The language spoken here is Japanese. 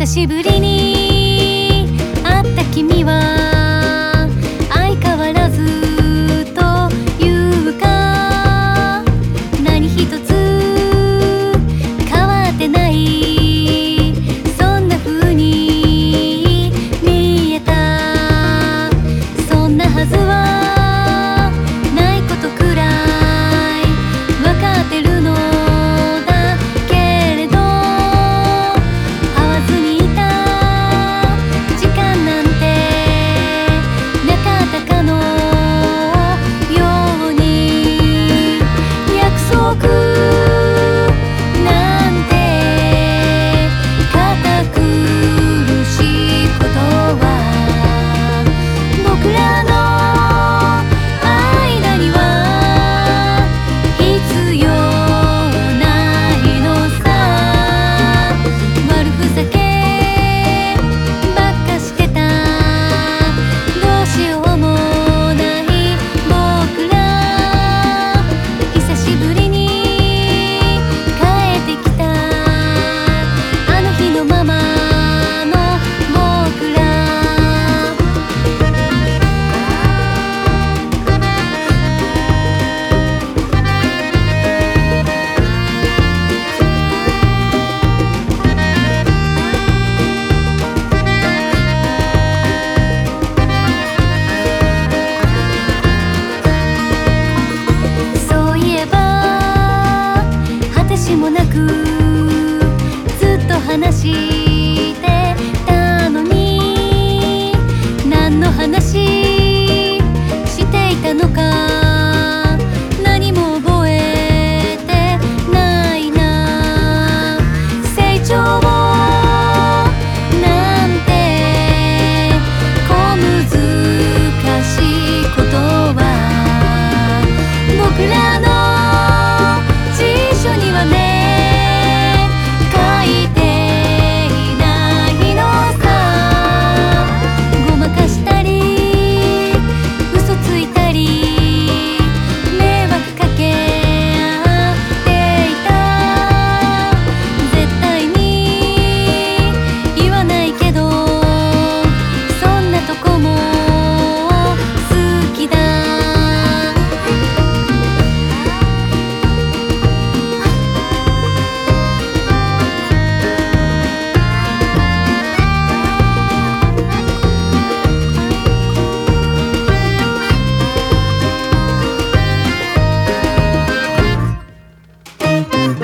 久しぶりに。会った君は相変わらずというか何一つ変わってない。そんな風に見えた。そんなはずは話 Mm-hmm.